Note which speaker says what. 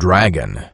Speaker 1: dragon.